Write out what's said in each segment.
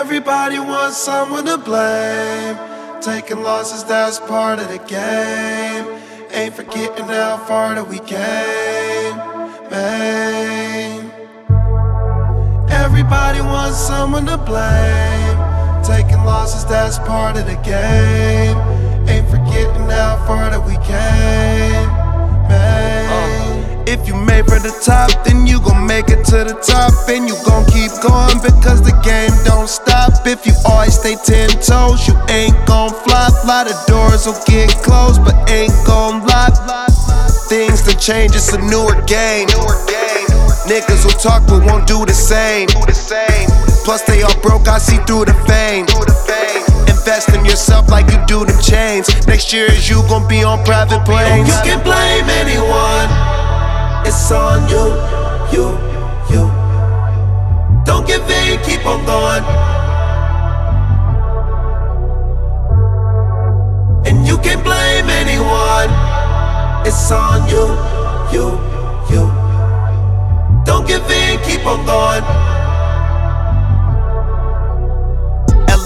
Everybody wants someone to blame. Taking losses, that's part of the game. Ain't forgetting how far that we came, man. Everybody wants someone to blame. Taking losses, that's part of the game. Ain't forgetting how far that we came, man. Uh, if you made for the top, then make it to the top, and you gon' keep going because the game don't stop. If you always stay ten toes, you ain't gon' flop. Lot of doors will get closed, but ain't gon' lock. Things to change, it's a newer game. Niggas will talk but won't do the same. Plus they all broke, I see through the fame. Invest in yourself like you do them chains. Next year is you gon' be on private planes. You can blame In, keep on going. And you can't blame anyone. It's on you, you, you. Don't give in, keep on going.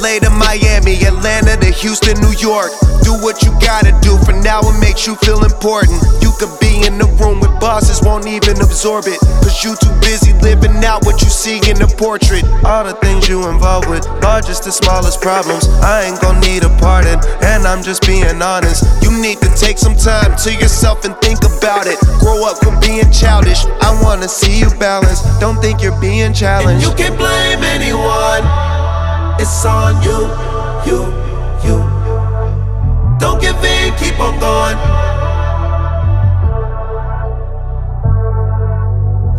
LA to Miami, Atlanta to Houston, New York. Do what you gotta do for now, it makes you feel important. You could be in the room with bosses, won't even absorb it. Cause you too busy living out what you see in the portrait. All the things you involved with just the smallest problems. I ain't gon' need a pardon, and I'm just being honest. You need to take some time to yourself and think about it. Grow up from being childish. I wanna see you balance. Don't think you're being challenged. And you can blame anyone. It's on you, you, you. Don't give in, keep on going.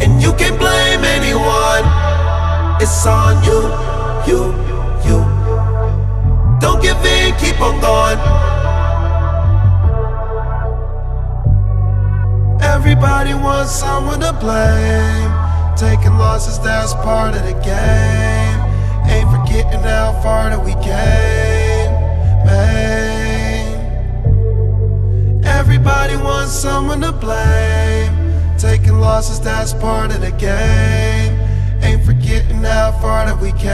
And you can't blame anyone. It's on you, you, you. Don't give in, keep on going. Everybody wants someone to blame. Taking losses, that's part of the game. Ain't how far that we came, man. Everybody wants someone to blame. Taking losses, that's part of the game. Ain't forgetting how far that we came,